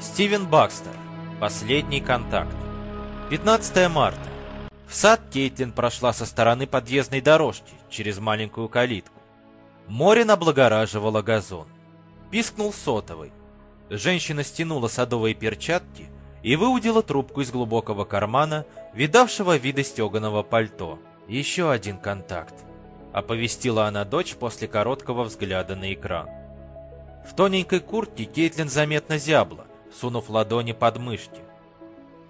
Стивен Бакстер. Последний контакт. 15 марта. В сад Кейтлин прошла со стороны подъездной дорожки через маленькую калитку. Море облагораживало газон. Пискнул сотовый. Женщина стянула садовые перчатки и выудила трубку из глубокого кармана, видавшего вида стеганого пальто. Еще один контакт. Оповестила она дочь после короткого взгляда на экран. В тоненькой куртке Кейтлин заметно зябла, сунув ладони под мышки.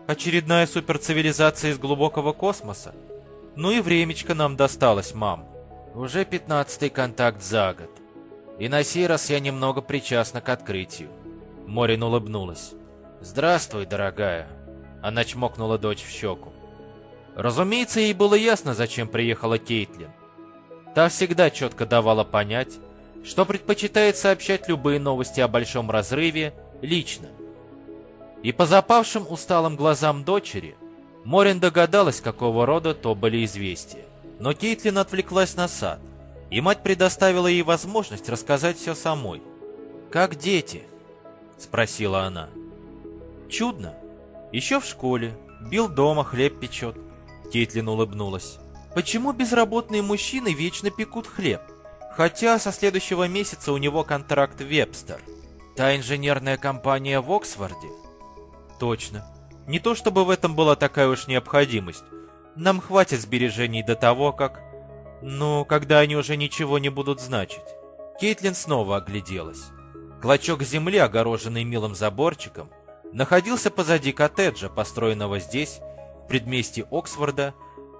Очередная суперцивилизация из глубокого космоса? Ну и времечко нам досталось, мам. Уже пятнадцатый контакт за год. И на сей раз я немного причастна к открытию. Морин улыбнулась. «Здравствуй, дорогая!» Она чмокнула дочь в щеку. Разумеется, ей было ясно, зачем приехала Кейтлин. Та всегда четко давала понять, что предпочитает сообщать любые новости о большом разрыве лично. И по запавшим усталым глазам дочери Морин догадалась, какого рода то были известия. Но Кейтлин отвлеклась на сад, и мать предоставила ей возможность рассказать все самой. «Как дети?» — спросила она. «Чудно. Еще в школе. Бил дома, хлеб печет». Кейтлин улыбнулась. «Почему безработные мужчины вечно пекут хлеб? Хотя со следующего месяца у него контракт Вебстер. Та инженерная компания в Оксфорде?» «Точно. Не то чтобы в этом была такая уж необходимость. Нам хватит сбережений до того, как... Ну, когда они уже ничего не будут значить». Кейтлин снова огляделась. Клочок земли, огороженный милым заборчиком, находился позади коттеджа, построенного здесь, в предместье Оксфорда,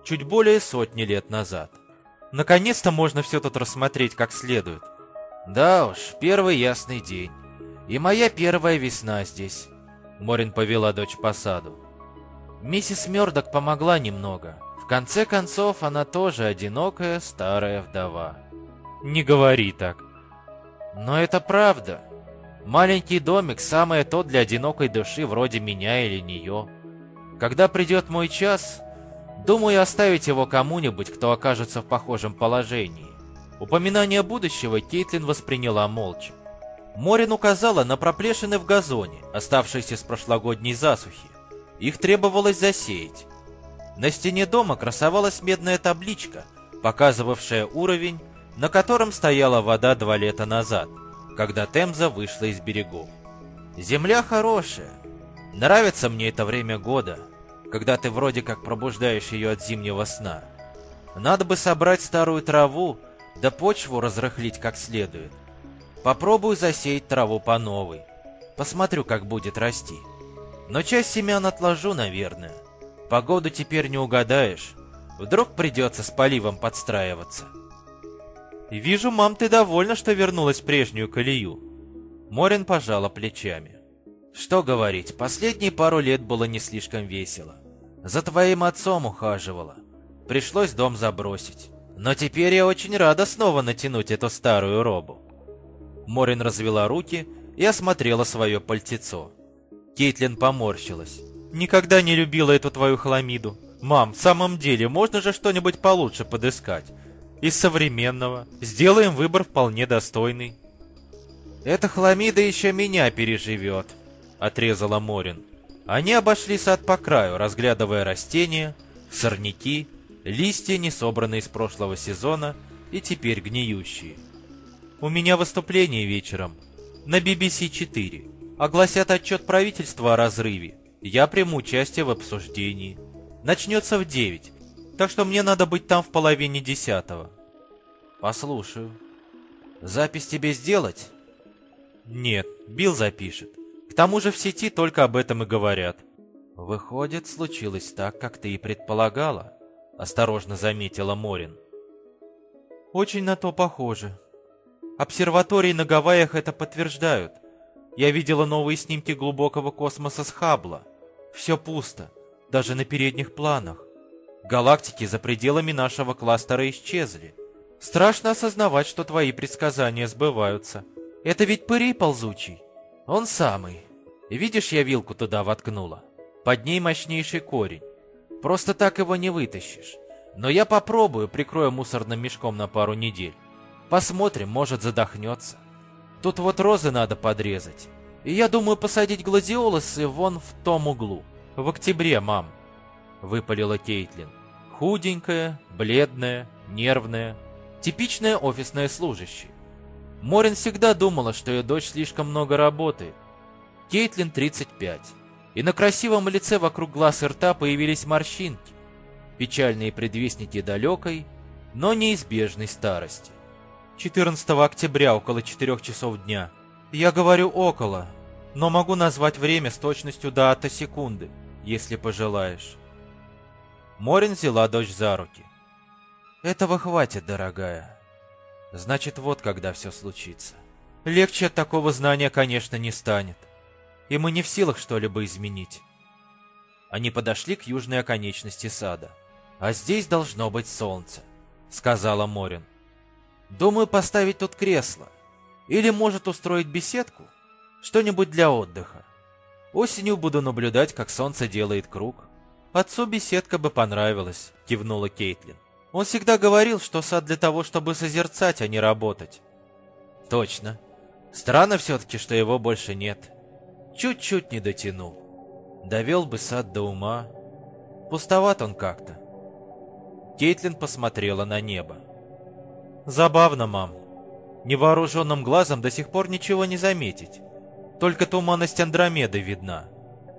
чуть более сотни лет назад. Наконец-то можно все тут рассмотреть как следует. Да уж, первый ясный день. И моя первая весна здесь. Морин повела дочь по саду. Миссис Мёрдок помогла немного. В конце концов, она тоже одинокая старая вдова. Не говори так. Но это правда. Маленький домик самое то для одинокой души вроде меня или нее. Когда придет мой час, думаю оставить его кому-нибудь, кто окажется в похожем положении. Упоминание будущего Кейтлин восприняла молча. Морин указала на проплешины в газоне, оставшиеся с прошлогодней засухи. Их требовалось засеять. На стене дома красовалась медная табличка, показывавшая уровень, на котором стояла вода два лета назад, когда Темза вышла из берегов. Земля хорошая. Нравится мне это время года, когда ты вроде как пробуждаешь ее от зимнего сна. Надо бы собрать старую траву, да почву разрыхлить как следует. Попробую засеять траву по новой. Посмотрю, как будет расти. Но часть семян отложу, наверное. Погоду теперь не угадаешь. Вдруг придется с поливом подстраиваться. «Вижу, мам, ты довольна, что вернулась в прежнюю колею». Морин пожала плечами. «Что говорить, последние пару лет было не слишком весело. За твоим отцом ухаживала. Пришлось дом забросить. Но теперь я очень рада снова натянуть эту старую робу». Морин развела руки и осмотрела свое пальтецо. Кейтлин поморщилась. «Никогда не любила эту твою хламиду. Мам, в самом деле, можно же что-нибудь получше подыскать? Из современного. Сделаем выбор вполне достойный». «Эта хламида еще меня переживет», — отрезала Морин. Они обошли сад по краю, разглядывая растения, сорняки, листья, не собранные с прошлого сезона и теперь гниющие. «У меня выступление вечером на BBC 4. Огласят отчет правительства о разрыве. Я приму участие в обсуждении. Начнется в 9, так что мне надо быть там в половине десятого». «Послушаю». «Запись тебе сделать?» «Нет, Билл запишет. К тому же в сети только об этом и говорят». «Выходит, случилось так, как ты и предполагала», — осторожно заметила Морин. «Очень на то похоже. Обсерватории на Гавайях это подтверждают. Я видела новые снимки глубокого космоса с Хаббла. Все пусто, даже на передних планах. Галактики за пределами нашего кластера исчезли. Страшно осознавать, что твои предсказания сбываются. Это ведь пырей ползучий. Он самый. Видишь, я вилку туда воткнула. Под ней мощнейший корень. Просто так его не вытащишь. Но я попробую, прикрою мусорным мешком на пару недель. Посмотрим, может задохнется. Тут вот розы надо подрезать. И я думаю посадить гладиолусы вон в том углу. В октябре, мам. Выпалила Кейтлин. Худенькая, бледная, нервная. Типичная офисная служащая. Морин всегда думала, что ее дочь слишком много работает. Кейтлин 35. И на красивом лице вокруг глаз и рта появились морщинки. Печальные предвестники далекой, но неизбежной старости. 14 октября около 4 часов дня. Я говорю «около», но могу назвать время с точностью до ата секунды, если пожелаешь. Морин взяла дочь за руки. Этого хватит, дорогая. Значит, вот когда все случится. Легче от такого знания, конечно, не станет. И мы не в силах что-либо изменить. Они подошли к южной оконечности сада. «А здесь должно быть солнце», — сказала Морин. «Думаю поставить тут кресло. Или, может, устроить беседку? Что-нибудь для отдыха. Осенью буду наблюдать, как солнце делает круг». «Отцу беседка бы понравилась», — кивнула Кейтлин. Он всегда говорил, что сад для того, чтобы созерцать, а не работать. Точно. Странно все-таки, что его больше нет. Чуть-чуть не дотянул. Довел бы сад до ума. Пустоват он как-то. Кейтлин посмотрела на небо. Забавно, мам. Невооруженным глазом до сих пор ничего не заметить. Только туманность Андромеды видна.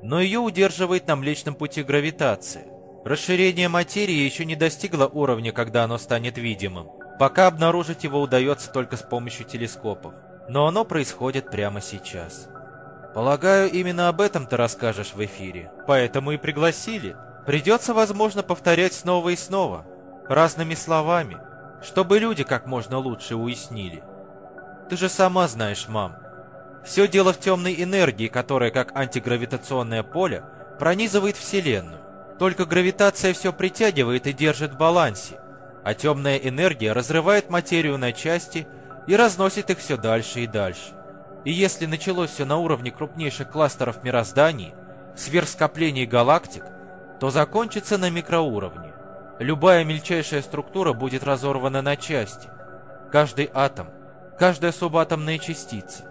Но ее удерживает на Млечном пути гравитация. Расширение материи еще не достигло уровня, когда оно станет видимым. Пока обнаружить его удается только с помощью телескопов. Но оно происходит прямо сейчас. Полагаю, именно об этом ты расскажешь в эфире. Поэтому и пригласили. Придется, возможно, повторять снова и снова. Разными словами. Чтобы люди как можно лучше уяснили. Ты же сама знаешь, мам. Все дело в темной энергии, которая, как антигравитационное поле, пронизывает Вселенную. Только гравитация все притягивает и держит в балансе, а темная энергия разрывает материю на части и разносит их все дальше и дальше. И если началось все на уровне крупнейших кластеров мирозданий, сверхскоплений галактик, то закончится на микроуровне. Любая мельчайшая структура будет разорвана на части. Каждый атом, каждая субатомная частица.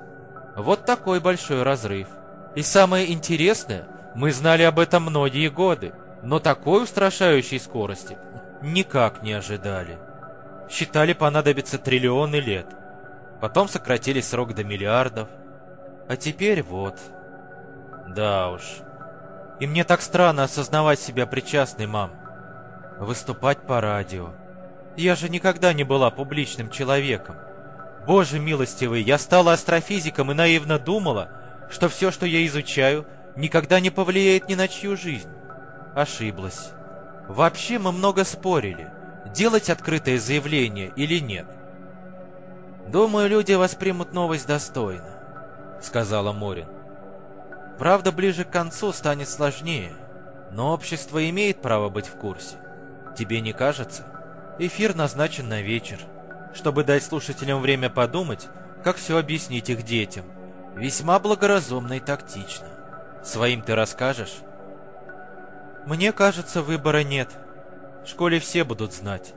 Вот такой большой разрыв. И самое интересное, мы знали об этом многие годы но такой устрашающей скорости никак не ожидали. Считали понадобится триллионы лет. Потом сократили срок до миллиардов. А теперь вот. Да уж. И мне так странно осознавать себя причастной, мам. Выступать по радио. Я же никогда не была публичным человеком. Боже милостивый, я стала астрофизиком и наивно думала, что все, что я изучаю, никогда не повлияет ни на чью жизнь ошиблась. Вообще мы много спорили, делать открытое заявление или нет. «Думаю, люди воспримут новость достойно», — сказала Морин. «Правда, ближе к концу станет сложнее, но общество имеет право быть в курсе. Тебе не кажется? Эфир назначен на вечер, чтобы дать слушателям время подумать, как все объяснить их детям. Весьма благоразумно и тактично. Своим ты расскажешь?» Мне кажется, выбора нет. В школе все будут знать.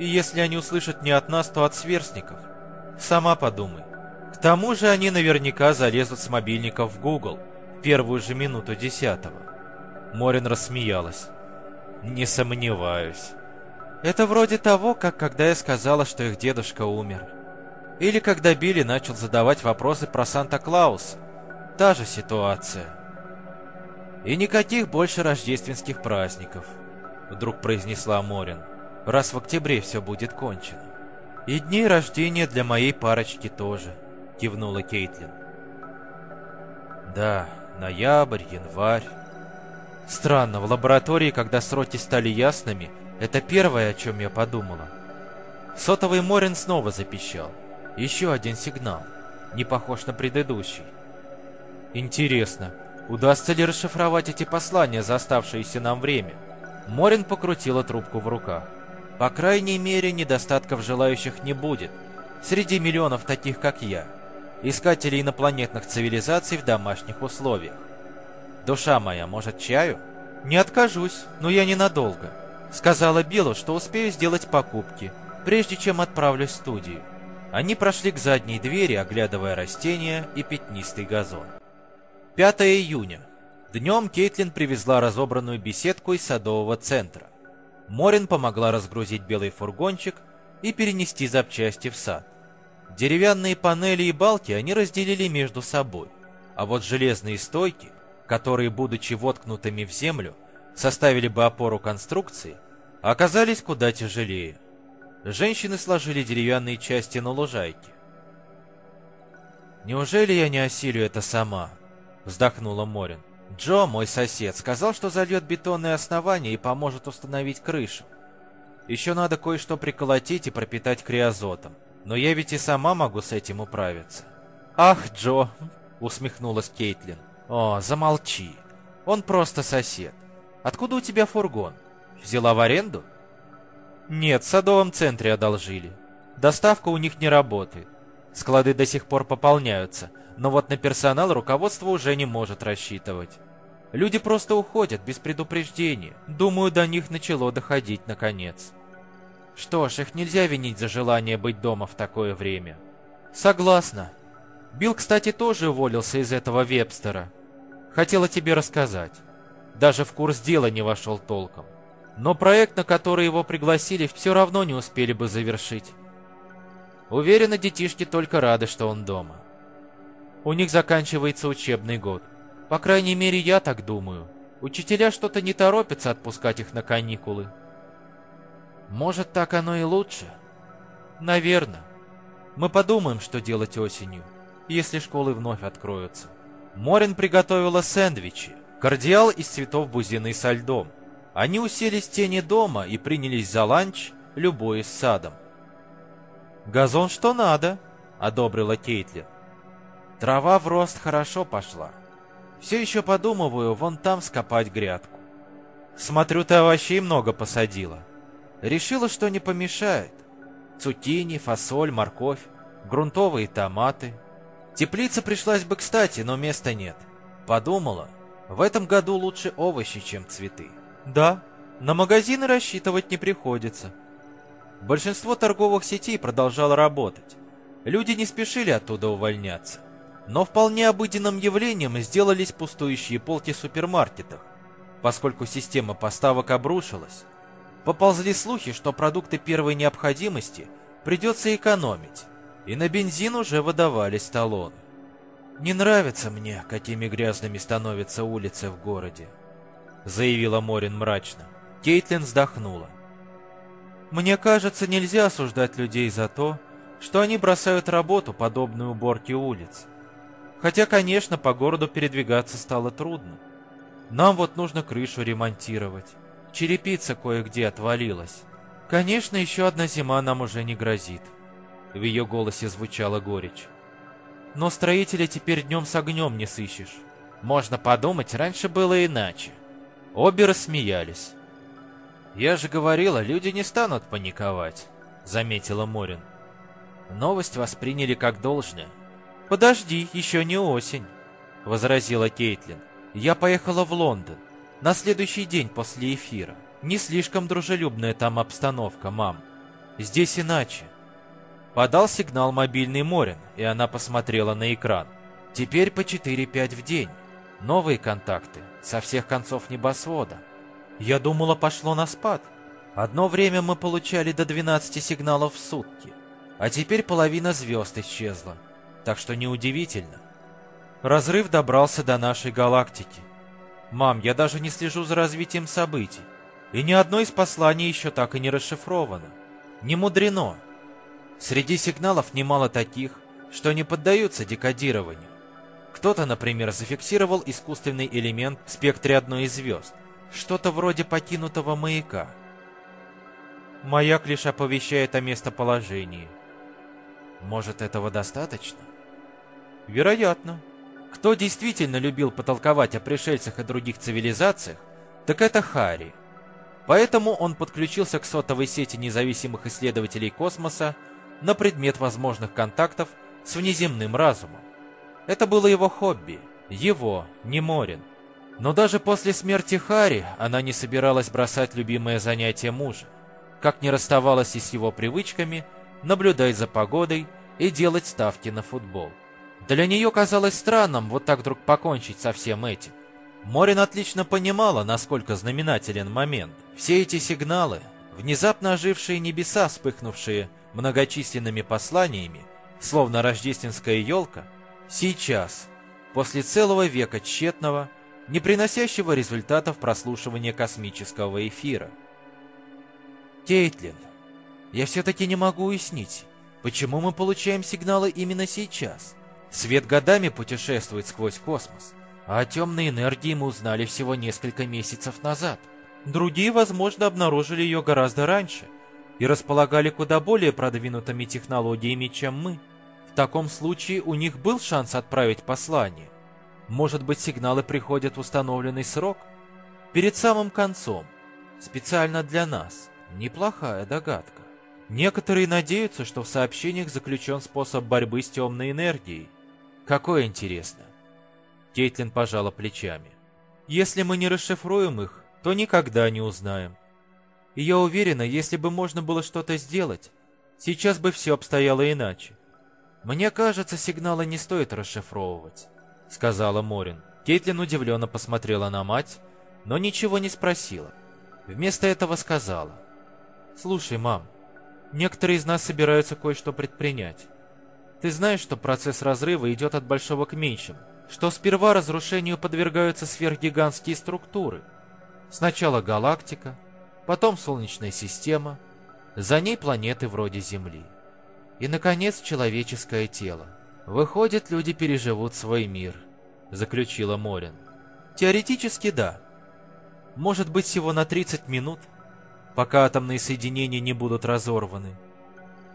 И если они услышат не от нас, то от сверстников. Сама подумай. К тому же они наверняка залезут с мобильников в Google в первую же минуту десятого. Морин рассмеялась. Не сомневаюсь. Это вроде того, как когда я сказала, что их дедушка умер. Или когда Билли начал задавать вопросы про Санта-Клауса. Та же ситуация. «И никаких больше рождественских праздников», — вдруг произнесла Морин, «раз в октябре все будет кончено». «И дни рождения для моей парочки тоже», — кивнула Кейтлин. «Да, ноябрь, январь». Странно, в лаборатории, когда сроки стали ясными, это первое, о чем я подумала. Сотовый Морин снова запищал. Еще один сигнал. Не похож на предыдущий. Интересно, Удастся ли расшифровать эти послания за оставшееся нам время? Морин покрутила трубку в руках. По крайней мере, недостатков желающих не будет. Среди миллионов таких, как я. Искателей инопланетных цивилизаций в домашних условиях. Душа моя, может, чаю? Не откажусь, но я ненадолго. Сказала Биллу, что успею сделать покупки, прежде чем отправлюсь в студию. Они прошли к задней двери, оглядывая растения и пятнистый газон. 5 июня. Днем Кейтлин привезла разобранную беседку из садового центра. Морин помогла разгрузить белый фургончик и перенести запчасти в сад. Деревянные панели и балки они разделили между собой, а вот железные стойки, которые, будучи воткнутыми в землю, составили бы опору конструкции, оказались куда тяжелее. Женщины сложили деревянные части на лужайке. «Неужели я не осилю это сама?» — вздохнула Морин. «Джо, мой сосед, сказал, что зальет бетонное основание и поможет установить крышу. Еще надо кое-что приколотить и пропитать криозотом. Но я ведь и сама могу с этим управиться». «Ах, Джо!» — усмехнулась Кейтлин. «О, замолчи. Он просто сосед. Откуда у тебя фургон? Взяла в аренду?» «Нет, в садовом центре одолжили. Доставка у них не работает. Склады до сих пор пополняются, но вот на персонал руководство уже не может рассчитывать. Люди просто уходят без предупреждения. Думаю, до них начало доходить наконец. Что ж, их нельзя винить за желание быть дома в такое время. Согласна. Билл, кстати, тоже уволился из этого вебстера. Хотела тебе рассказать. Даже в курс дела не вошел толком. Но проект, на который его пригласили, все равно не успели бы завершить. Уверена, детишки только рады, что он дома. У них заканчивается учебный год. По крайней мере, я так думаю. Учителя что-то не торопятся отпускать их на каникулы. Может, так оно и лучше? Наверное. Мы подумаем, что делать осенью, если школы вновь откроются. Морин приготовила сэндвичи, кардиал из цветов бузины со льдом. Они уселись в тени дома и принялись за ланч, любуясь садом. «Газон что надо», — одобрила Кейтлин. «Трава в рост хорошо пошла. Все еще подумываю вон там скопать грядку. Смотрю, ты овощей много посадила. Решила, что не помешает. Цукини, фасоль, морковь, грунтовые томаты. Теплица пришлась бы кстати, но места нет. Подумала, в этом году лучше овощи, чем цветы. Да, на магазины рассчитывать не приходится. Большинство торговых сетей продолжало работать. Люди не спешили оттуда увольняться. Но вполне обыденным явлением сделались пустующие полки в супермаркетах. Поскольку система поставок обрушилась, поползли слухи, что продукты первой необходимости придется экономить, и на бензин уже выдавались талоны. «Не нравится мне, какими грязными становятся улицы в городе», — заявила Морин мрачно. Кейтлин вздохнула. Мне кажется, нельзя осуждать людей за то, что они бросают работу, подобную уборке улиц. Хотя, конечно, по городу передвигаться стало трудно. Нам вот нужно крышу ремонтировать. Черепица кое-где отвалилась. Конечно, еще одна зима нам уже не грозит. В ее голосе звучала горечь. Но строителя теперь днем с огнем не сыщешь. Можно подумать, раньше было иначе. Обе рассмеялись. «Я же говорила, люди не станут паниковать», — заметила Морин. Новость восприняли как должное. «Подожди, еще не осень», — возразила Кейтлин. «Я поехала в Лондон. На следующий день после эфира. Не слишком дружелюбная там обстановка, мам. Здесь иначе». Подал сигнал мобильный Морин, и она посмотрела на экран. Теперь по 4-5 в день. Новые контакты со всех концов небосвода. Я думала, пошло на спад. Одно время мы получали до 12 сигналов в сутки, а теперь половина звезд исчезла, так что неудивительно. Разрыв добрался до нашей галактики. Мам, я даже не слежу за развитием событий, и ни одно из посланий еще так и не расшифровано. Не мудрено. Среди сигналов немало таких, что не поддаются декодированию. Кто-то, например, зафиксировал искусственный элемент в спектре одной из звезд, что-то вроде покинутого маяка. Маяк лишь оповещает о местоположении. Может, этого достаточно? Вероятно. Кто действительно любил потолковать о пришельцах и других цивилизациях, так это Хари. Поэтому он подключился к сотовой сети независимых исследователей космоса на предмет возможных контактов с внеземным разумом. Это было его хобби. Его, не Морин. Но даже после смерти Хари она не собиралась бросать любимое занятие мужа, как не расставалась и с его привычками наблюдать за погодой и делать ставки на футбол. Для нее казалось странным вот так вдруг покончить со всем этим. Морин отлично понимала, насколько знаменателен момент. Все эти сигналы, внезапно ожившие небеса, вспыхнувшие многочисленными посланиями, словно рождественская елка, сейчас, после целого века тщетного, не приносящего результатов прослушивания космического эфира. Кейтлин, я все-таки не могу уяснить, почему мы получаем сигналы именно сейчас. Свет годами путешествует сквозь космос, а о темной энергии мы узнали всего несколько месяцев назад. Другие, возможно, обнаружили ее гораздо раньше и располагали куда более продвинутыми технологиями, чем мы. В таком случае у них был шанс отправить послание. Может быть, сигналы приходят в установленный срок? Перед самым концом. Специально для нас. Неплохая догадка. Некоторые надеются, что в сообщениях заключен способ борьбы с темной энергией. Какое интересно. Кейтлин пожала плечами. Если мы не расшифруем их, то никогда не узнаем. И я уверена, если бы можно было что-то сделать, сейчас бы все обстояло иначе. Мне кажется, сигналы не стоит расшифровывать. — сказала Морин. Кейтлин удивленно посмотрела на мать, но ничего не спросила. Вместо этого сказала. «Слушай, мам, некоторые из нас собираются кое-что предпринять. Ты знаешь, что процесс разрыва идет от большого к меньшему, что сперва разрушению подвергаются сверхгигантские структуры. Сначала галактика, потом Солнечная система, за ней планеты вроде Земли. И, наконец, человеческое тело. «Выходит, люди переживут свой мир», — заключила Морин. «Теоретически да. Может быть, всего на 30 минут, пока атомные соединения не будут разорваны.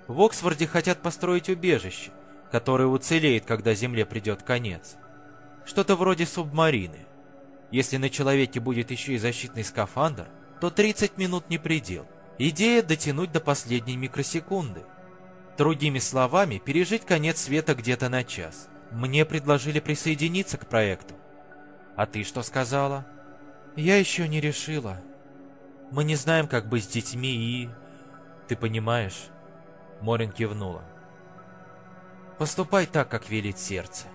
В Оксфорде хотят построить убежище, которое уцелеет, когда Земле придет конец. Что-то вроде субмарины. Если на человеке будет еще и защитный скафандр, то 30 минут не предел. Идея дотянуть до последней микросекунды — Другими словами, пережить конец света где-то на час. Мне предложили присоединиться к проекту. А ты что сказала? Я еще не решила. Мы не знаем, как быть с детьми и... Ты понимаешь? Морин кивнула. Поступай так, как велит сердце.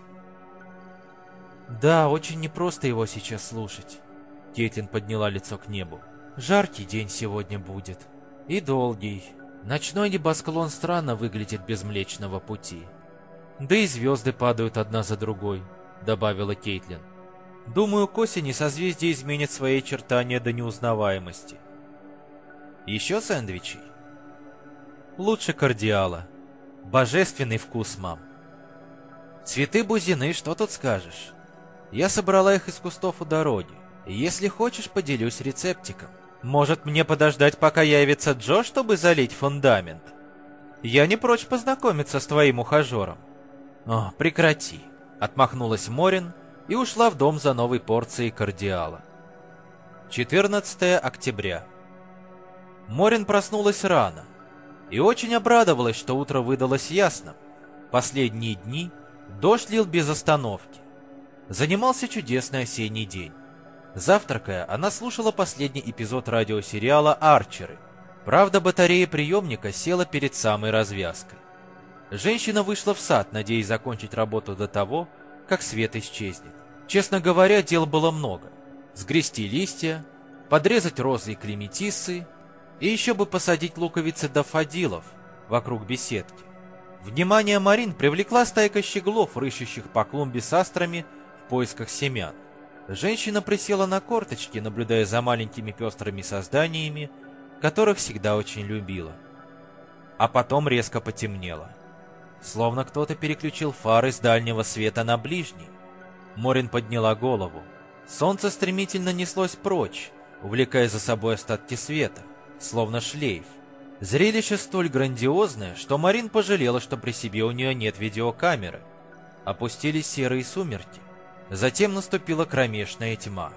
Да, очень непросто его сейчас слушать. Кейтлин подняла лицо к небу. Жаркий день сегодня будет. И долгий. Ночной небосклон странно выглядит без Млечного Пути. Да и звезды падают одна за другой, добавила Кейтлин. Думаю, к осени созвездие изменит свои очертания до неузнаваемости. Еще сэндвичей? Лучше кардиала. Божественный вкус, мам. Цветы бузины, что тут скажешь? Я собрала их из кустов у дороги. Если хочешь, поделюсь рецептиком. Может, мне подождать, пока явится Джо, чтобы залить фундамент? Я не прочь познакомиться с твоим ухажером. О, прекрати. Отмахнулась Морин и ушла в дом за новой порцией кардиала. 14 октября. Морин проснулась рано и очень обрадовалась, что утро выдалось ясным. Последние дни дождь лил без остановки. Занимался чудесный осенний день. Завтракая, она слушала последний эпизод радиосериала «Арчеры». Правда, батарея приемника села перед самой развязкой. Женщина вышла в сад, надеясь закончить работу до того, как свет исчезнет. Честно говоря, дел было много. Сгрести листья, подрезать розы и клематисы, и еще бы посадить луковицы дафодилов вокруг беседки. Внимание Марин привлекла стайка щеглов, рыщущих по клумбе с астрами в поисках семян. Женщина присела на корточки, наблюдая за маленькими пестрыми созданиями, которых всегда очень любила. А потом резко потемнело. Словно кто-то переключил фары с дальнего света на ближний. Морин подняла голову. Солнце стремительно неслось прочь, увлекая за собой остатки света, словно шлейф. Зрелище столь грандиозное, что Марин пожалела, что при себе у нее нет видеокамеры. Опустились серые сумерки. Затем наступила кромешная тьма.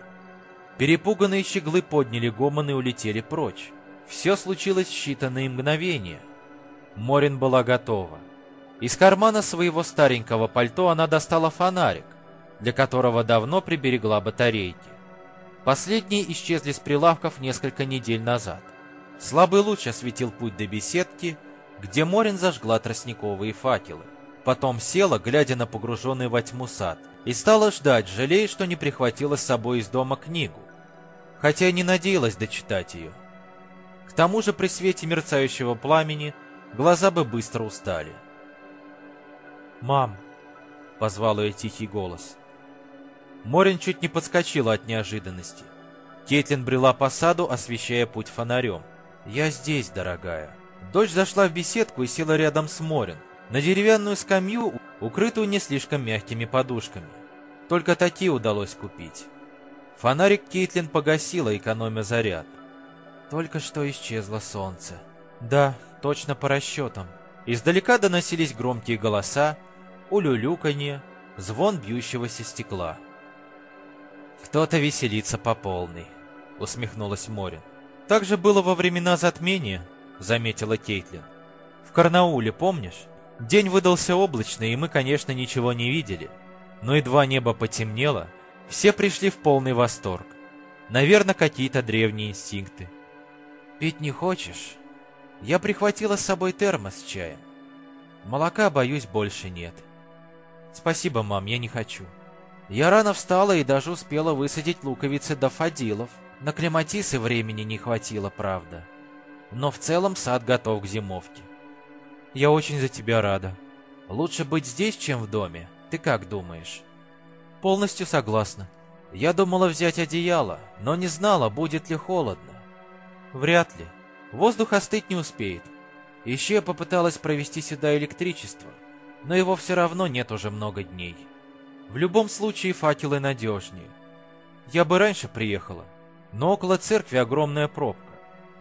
Перепуганные щеглы подняли гомон и улетели прочь. Все случилось в считанные мгновения. Морин была готова. Из кармана своего старенького пальто она достала фонарик, для которого давно приберегла батарейки. Последние исчезли с прилавков несколько недель назад. Слабый луч осветил путь до беседки, где Морин зажгла тростниковые факелы. Потом села, глядя на погруженный во тьму сад, и стала ждать, жалея, что не прихватила с собой из дома книгу, хотя не надеялась дочитать ее. К тому же при свете мерцающего пламени глаза бы быстро устали. «Мам!» — позвал ее тихий голос. Морин чуть не подскочила от неожиданности. Кейтлин брела по саду, освещая путь фонарем. «Я здесь, дорогая». Дочь зашла в беседку и села рядом с Морин, на деревянную скамью, укрытую не слишком мягкими подушками. Только такие удалось купить. Фонарик Кейтлин погасила, экономя заряд. Только что исчезло солнце. Да, точно по расчетам. Издалека доносились громкие голоса, улюлюканье, звон бьющегося стекла. «Кто-то веселится по полной», — усмехнулась Морин. «Так же было во времена затмения», — заметила Кейтлин. «В Карнауле, помнишь? День выдался облачный, и мы, конечно, ничего не видели. Но едва небо потемнело, все пришли в полный восторг. Наверное, какие-то древние инстинкты. «Пить не хочешь?» Я прихватила с собой термос с чаем. Молока, боюсь, больше нет. Спасибо, мам, я не хочу. Я рано встала и даже успела высадить луковицы до фадилов. На клематисы времени не хватило, правда. Но в целом сад готов к зимовке. Я очень за тебя рада. Лучше быть здесь, чем в доме. Ты как думаешь? Полностью согласна. Я думала взять одеяло, но не знала, будет ли холодно. Вряд ли. Воздух остыть не успеет. Еще я попыталась провести сюда электричество, но его все равно нет уже много дней. В любом случае факелы надежнее. Я бы раньше приехала, но около церкви огромная пробка.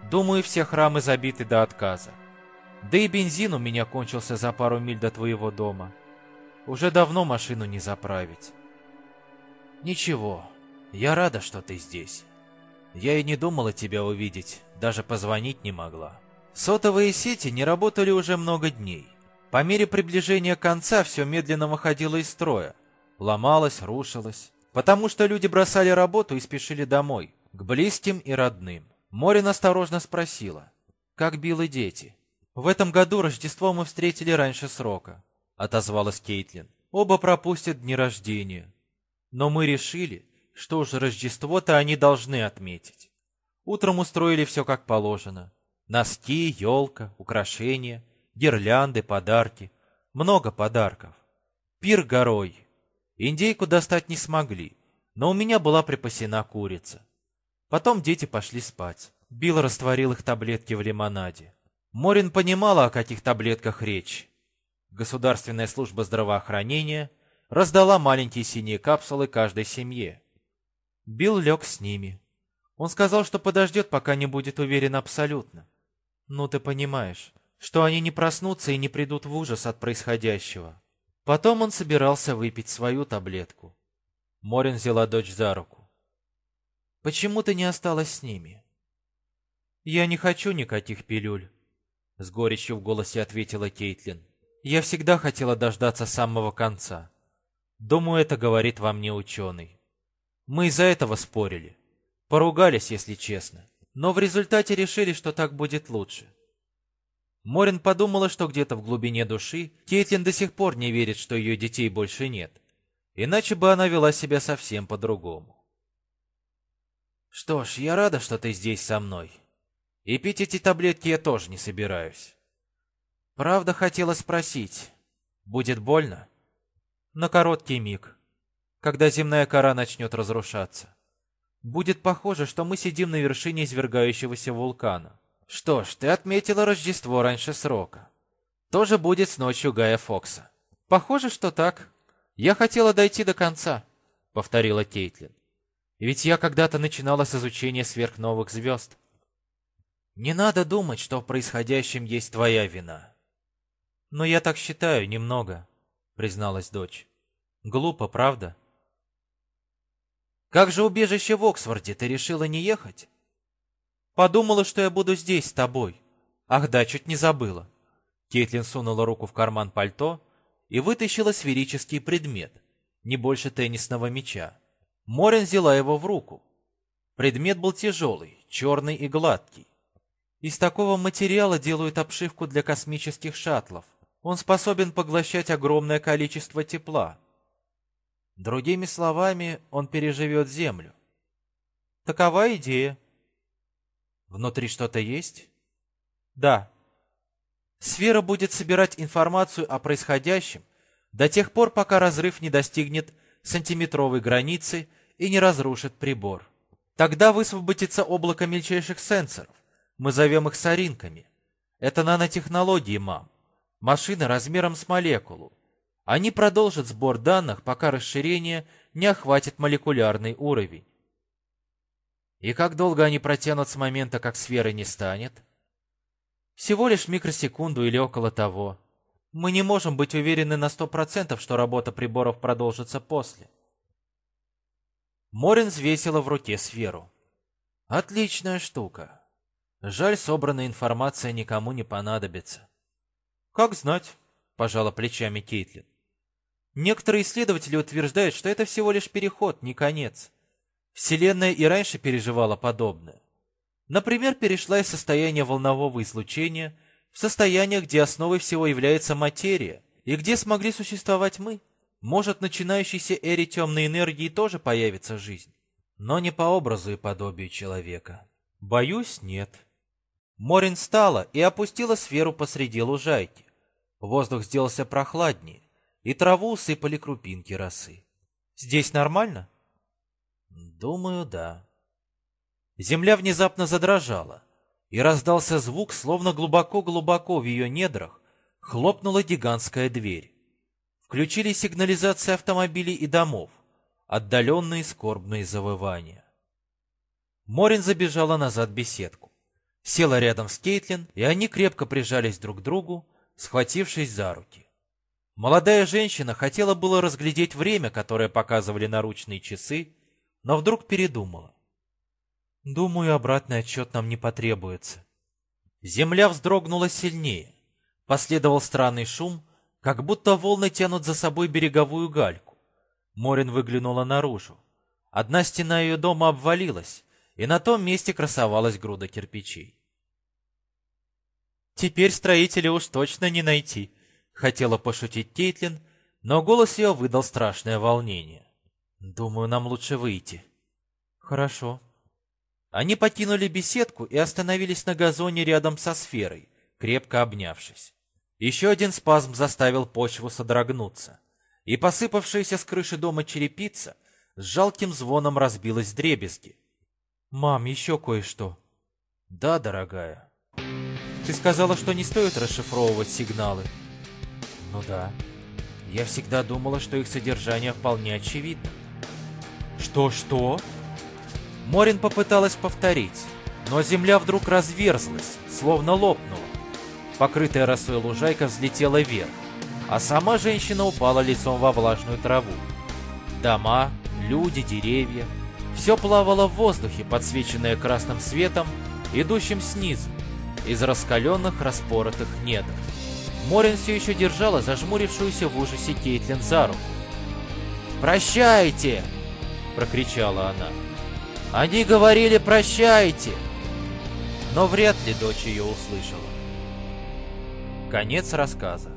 Думаю, все храмы забиты до отказа. Да и бензин у меня кончился за пару миль до твоего дома. Уже давно машину не заправить. Ничего, я рада, что ты здесь. Я и не думала тебя увидеть, даже позвонить не могла. Сотовые сети не работали уже много дней. По мере приближения конца все медленно выходило из строя. Ломалось, рушилось. Потому что люди бросали работу и спешили домой, к близким и родным. Морин осторожно спросила, как билы дети. «В этом году Рождество мы встретили раньше срока», — отозвалась Кейтлин. «Оба пропустят дни рождения. Но мы решили, что уж Рождество-то они должны отметить. Утром устроили все как положено. Носки, елка, украшения, гирлянды, подарки. Много подарков. Пир горой. Индейку достать не смогли, но у меня была припасена курица. Потом дети пошли спать. Билл растворил их таблетки в лимонаде. Морин понимала, о каких таблетках речь. Государственная служба здравоохранения раздала маленькие синие капсулы каждой семье. Билл лег с ними. Он сказал, что подождет, пока не будет уверен абсолютно. Ну, ты понимаешь, что они не проснутся и не придут в ужас от происходящего. Потом он собирался выпить свою таблетку. Морин взяла дочь за руку. «Почему ты не осталась с ними?» «Я не хочу никаких пилюль. — с горечью в голосе ответила Кейтлин. «Я всегда хотела дождаться самого конца. Думаю, это говорит во мне ученый. Мы из-за этого спорили. Поругались, если честно. Но в результате решили, что так будет лучше. Морин подумала, что где-то в глубине души Кейтлин до сих пор не верит, что ее детей больше нет. Иначе бы она вела себя совсем по-другому. «Что ж, я рада, что ты здесь со мной», и пить эти таблетки я тоже не собираюсь. Правда, хотела спросить, будет больно? На короткий миг, когда земная кора начнет разрушаться. Будет похоже, что мы сидим на вершине извергающегося вулкана. Что ж, ты отметила Рождество раньше срока. Тоже будет с ночью Гая Фокса. Похоже, что так. Я хотела дойти до конца, повторила Кейтлин. Ведь я когда-то начинала с изучения сверхновых звезд. Не надо думать, что в происходящем есть твоя вина. Но я так считаю немного, призналась дочь. Глупо, правда? Как же убежище в Оксфорде ты решила не ехать? Подумала, что я буду здесь с тобой. Ах да, чуть не забыла. Кейтлин сунула руку в карман пальто и вытащила сферический предмет, не больше теннисного мяча. Морин взяла его в руку. Предмет был тяжелый, черный и гладкий. Из такого материала делают обшивку для космических шаттлов. Он способен поглощать огромное количество тепла. Другими словами, он переживет Землю. Такова идея. Внутри что-то есть? Да. Сфера будет собирать информацию о происходящем до тех пор, пока разрыв не достигнет сантиметровой границы и не разрушит прибор. Тогда высвободится облако мельчайших сенсоров. Мы зовем их соринками. Это нанотехнологии, мам. Машины размером с молекулу. Они продолжат сбор данных, пока расширение не охватит молекулярный уровень. И как долго они протянут с момента, как сферы не станет? Всего лишь микросекунду или около того. Мы не можем быть уверены на сто процентов, что работа приборов продолжится после. Морин взвесила в руке сферу. Отличная штука. Жаль, собранная информация никому не понадобится. Как знать, пожала плечами Кейтлин. Некоторые исследователи утверждают, что это всего лишь переход, не конец. Вселенная и раньше переживала подобное. Например, перешла из состояния волнового излучения в состояние, где основой всего является материя, и где смогли существовать мы. Может, в начинающейся эре темной энергии тоже появится жизнь, но не по образу и подобию человека. Боюсь, нет. Морин встала и опустила сферу посреди лужайки. Воздух сделался прохладнее, и траву усыпали крупинки росы. «Здесь нормально?» Думаю, да. Земля внезапно задрожала, и раздался звук, словно глубоко-глубоко в ее недрах хлопнула гигантская дверь. Включили сигнализации автомобилей и домов, отдаленные скорбные завывания. Морин забежала назад в беседку. Села рядом с Кейтлин, и они крепко прижались друг к другу, схватившись за руки. Молодая женщина хотела было разглядеть время, которое показывали наручные часы, но вдруг передумала. Думаю, обратный отчет нам не потребуется. Земля вздрогнула сильнее. Последовал странный шум, как будто волны тянут за собой береговую гальку. Морин выглянула наружу. Одна стена ее дома обвалилась, и на том месте красовалась груда кирпичей. «Теперь строителя уж точно не найти», — хотела пошутить Кейтлин, но голос ее выдал страшное волнение. Думаю, нам лучше выйти. Хорошо. Они покинули беседку и остановились на газоне рядом со сферой, крепко обнявшись. Еще один спазм заставил почву содрогнуться, и посыпавшаяся с крыши дома черепица с жалким звоном разбилась в дребезги. «Мам, еще кое-что». «Да, дорогая». «Ты сказала, что не стоит расшифровывать сигналы». «Ну да. Я всегда думала, что их содержание вполне очевидно». «Что-что?» Морин попыталась повторить, но земля вдруг разверзлась, словно лопнула. Покрытая росой лужайка взлетела вверх, а сама женщина упала лицом во влажную траву. Дома, люди, деревья — все плавало в воздухе, подсвеченное красным светом, идущим снизу, из раскаленных распоротых недр. Морин все еще держала зажмурившуюся в ужасе Кейтлин за руку. «Прощайте!» прокричала она. «Они говорили прощайте!» Но вряд ли дочь ее услышала. Конец рассказа.